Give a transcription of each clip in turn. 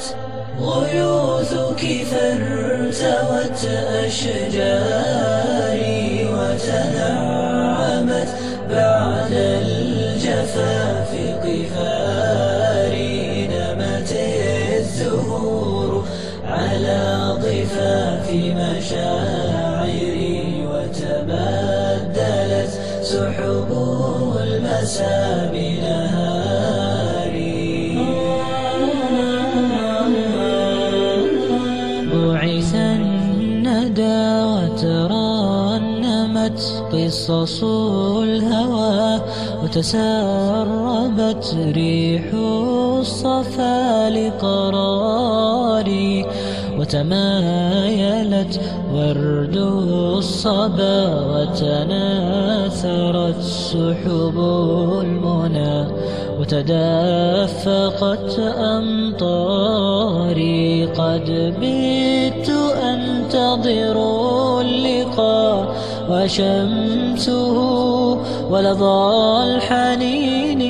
هاجت غيوثك فارتوت أشجاري وتنعمت بعد الجفاف قفاري. نمت الزهور على ضفاف مشاعري وتبدلت سحب المساء بنهاري وترنمت قصص الهوى وتسربت ريح الصفا لقراري وتمايلت ورد الصبا وتناثرت سحب المنى وتدفقت أمطاري. قد بت أنتظر وشمسه ولظى الحنين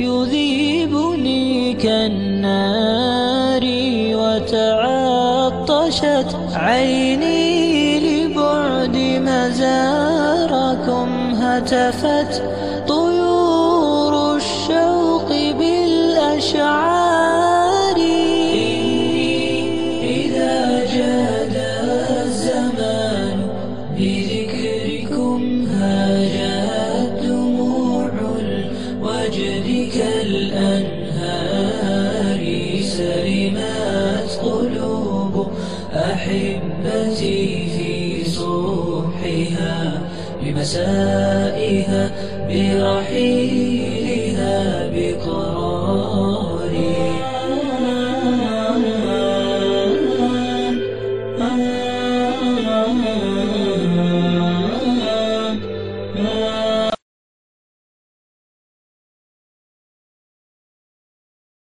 يذيبني كالنار وتعطشت عيني لبعد مزاركم هتفت طيور الشوق بالأشعار. إذا جاد الزمان بذكركم الوجد كالأنهار سلمت قلوب أحبتي في صبحها بمسائها برحيلها بقرار